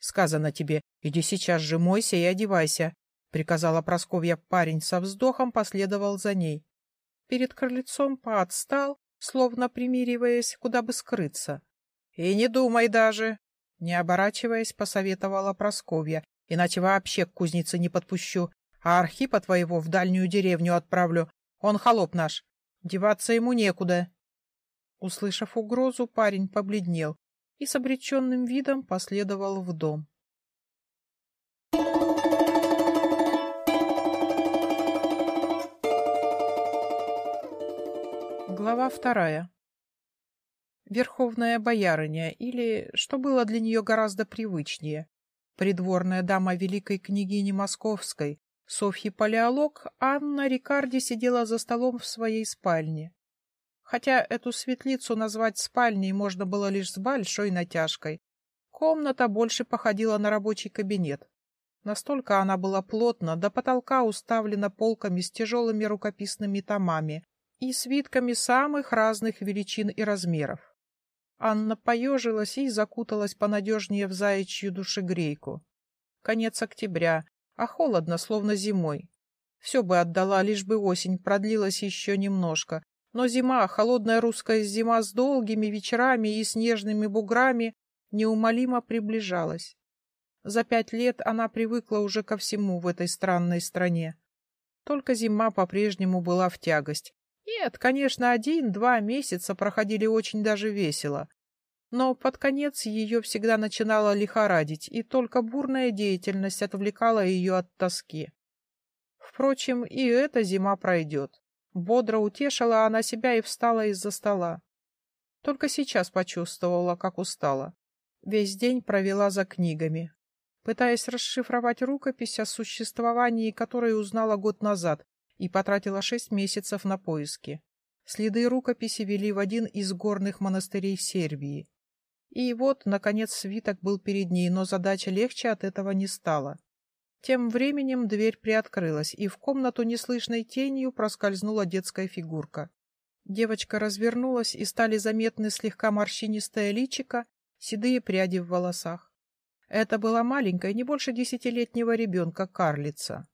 Сказано тебе, иди сейчас же мойся и одевайся, — приказала Просковья. Парень со вздохом последовал за ней. Перед крыльцом поотстал, словно примириваясь, куда бы скрыться. — И не думай даже, — не оборачиваясь, посоветовала Просковья, — иначе вообще к кузнице не подпущу, а Архипа твоего в дальнюю деревню отправлю. Он холоп наш. Деваться ему некуда. Услышав угрозу, парень побледнел и с обреченным видом последовал в дом. Глава вторая. Верховная боярыня, или, что было для нее гораздо привычнее, придворная дама великой княгини Московской, Софьи Палеолог, Анна Рикарди сидела за столом в своей спальне. Хотя эту светлицу назвать спальней можно было лишь с большой натяжкой. Комната больше походила на рабочий кабинет. Настолько она была плотно, до потолка уставлена полками с тяжелыми рукописными томами, и свитками самых разных величин и размеров. Анна поежилась и закуталась понадежнее в заячью душегрейку. Конец октября, а холодно, словно зимой. Все бы отдала, лишь бы осень продлилась еще немножко. Но зима, холодная русская зима с долгими вечерами и снежными буграми, неумолимо приближалась. За пять лет она привыкла уже ко всему в этой странной стране. Только зима по-прежнему была в тягость, нет, конечно, один-два месяца проходили очень даже весело. Но под конец ее всегда начинало лихорадить, и только бурная деятельность отвлекала ее от тоски. Впрочем, и эта зима пройдет. Бодро утешила она себя и встала из-за стола. Только сейчас почувствовала, как устала. Весь день провела за книгами, пытаясь расшифровать рукопись, о существовании которой узнала год назад, и потратила шесть месяцев на поиски. Следы рукописи вели в один из горных монастырей Сербии. И вот, наконец, свиток был перед ней, но задача легче от этого не стала. Тем временем дверь приоткрылась, и в комнату неслышной тенью проскользнула детская фигурка. Девочка развернулась, и стали заметны слегка морщинистое личико, седые пряди в волосах. Это была маленькая, не больше десятилетнего ребенка, карлица.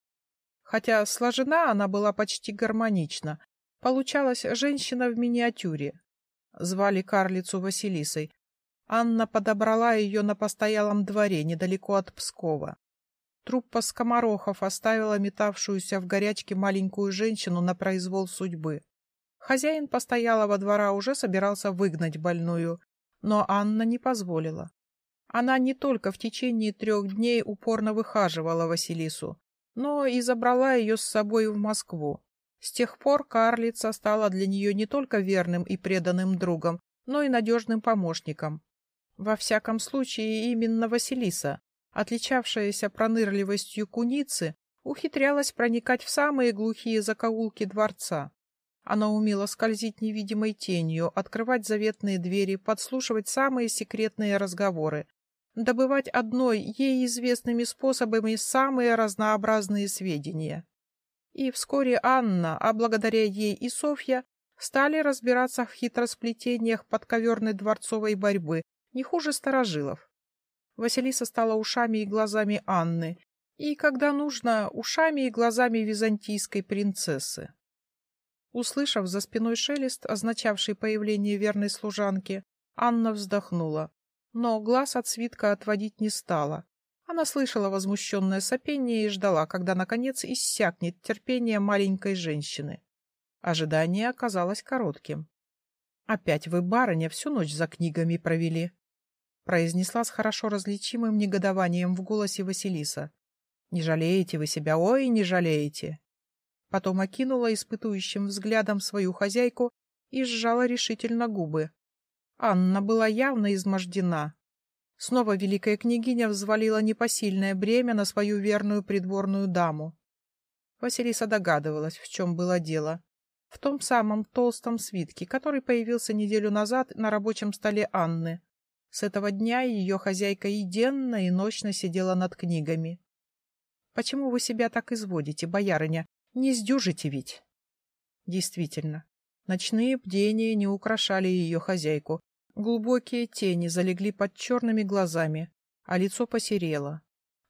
Хотя сложена она была почти гармонично. Получалась женщина в миниатюре. Звали карлицу Василисой. Анна подобрала ее на постоялом дворе недалеко от Пскова. Труппа скоморохов оставила метавшуюся в горячке маленькую женщину на произвол судьбы. Хозяин постоялого двора уже собирался выгнать больную, но Анна не позволила. Она не только в течение трех дней упорно выхаживала Василису, но и забрала ее с собой в Москву. С тех пор карлица стала для нее не только верным и преданным другом, но и надежным помощником. Во всяком случае, именно Василиса, отличавшаяся пронырливостью куницы, ухитрялась проникать в самые глухие закоулки дворца. Она умела скользить невидимой тенью, открывать заветные двери, подслушивать самые секретные разговоры, добывать одной ей известными способами самые разнообразные сведения. И вскоре Анна, а благодаря ей и Софья, стали разбираться в хитросплетениях подковерной дворцовой борьбы, не хуже старожилов. Василиса стала ушами и глазами Анны, и, когда нужно, ушами и глазами византийской принцессы. Услышав за спиной шелест, означавший появление верной служанки, Анна вздохнула но глаз от свитка отводить не стала. Она слышала возмущенное сопение и ждала, когда, наконец, иссякнет терпение маленькой женщины. Ожидание оказалось коротким. — Опять вы, барыня, всю ночь за книгами провели, — произнесла с хорошо различимым негодованием в голосе Василиса. — Не жалеете вы себя, ой, не жалеете. Потом окинула испытующим взглядом свою хозяйку и сжала решительно губы. Анна была явно измождена. Снова великая княгиня взвалила непосильное бремя на свою верную придворную даму. Василиса догадывалась, в чем было дело. В том самом толстом свитке, который появился неделю назад на рабочем столе Анны. С этого дня ее хозяйка и денно, и ночно сидела над книгами. «Почему вы себя так изводите, боярыня? Не сдюжите ведь!» Действительно, ночные бдения не украшали ее хозяйку, Глубокие тени залегли под черными глазами. а лицо посерело.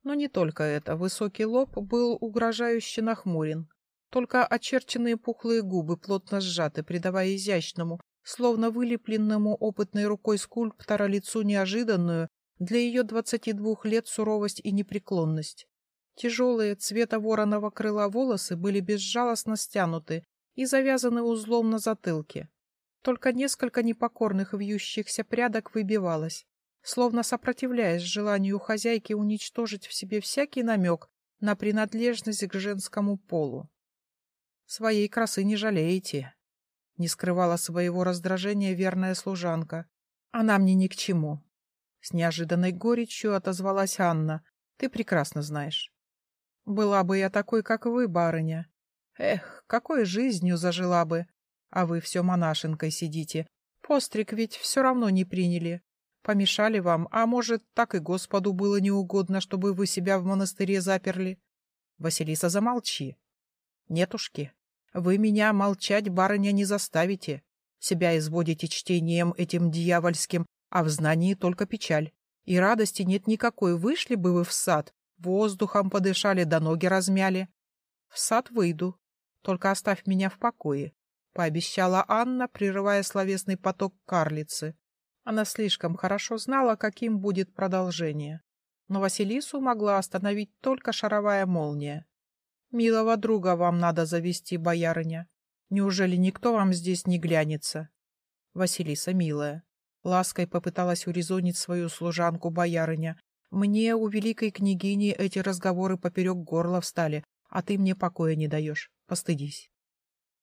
Но не только это. Высокий лоб был угрожающе нахмурен. Только очерченные пухлые губы плотно сжаты, придавая изящному, словно вылепленному опытной рукой скульптора лицу неожиданную для ее двадцати двух лет суровость и непреклонность. Тяжелые цвета вороного крыла волосы были безжалостно стянуты и завязаны узлом на затылке. Только несколько непокорных вьющихся прядок выбивалось, словно сопротивляясь желанию хозяйки уничтожить в себе всякий намек на принадлежность к женскому полу. Своей красы не жалеете. Не скрывала своего раздражения верная служанка. Она мне ни к чему. С неожиданной горечью отозвалась Анна. Ты прекрасно знаешь. Была бы я такой, как вы, барыня. Эх, какой жизнью зажила бы. А вы все монашенкой сидите. Постриг ведь все равно не приняли. Помешали вам, а может, так и Господу было неугодно, чтобы вы себя в монастыре заперли. Василиса, замолчи. Нетушки, вы меня молчать, барыня, не заставите. Себя изводите чтением этим дьявольским, а в знании только печаль. И радости нет никакой. Вышли бы вы в сад, воздухом подышали, да ноги размяли. В сад выйду, только оставь меня в покое, — пообещала Анна, прерывая словесный поток карлицы. Она слишком хорошо знала, каким будет продолжение. Но Василису могла остановить только шаровая молния. Милого друга вам надо завести, боярыня. Неужели никто вам здесь не глянется? Василиса, милая, лаской попыталась урезонить свою служанку боярыня. Мне у великой княгини эти разговоры поперек горла встали, а ты мне покоя не даешь. Постыдись.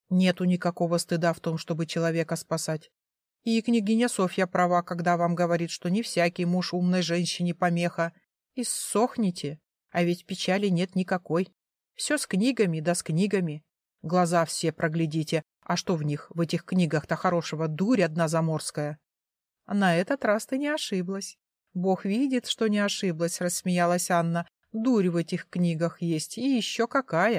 Нету никакого стыда в том, чтобы человека спасать. И княгиня Софья права, когда вам говорит, что не всякий муж умной женщине помеха. И сохните, а ведь печали нет никакой. Все с книгами, да с книгами. Глаза все проглядите. А что в них, в этих книгах-то хорошего? Дурь одна заморская. На этот раз ты не ошиблась. Бог видит, что не ошиблась, рассмеялась Анна. Дурь в этих книгах есть, и еще какая.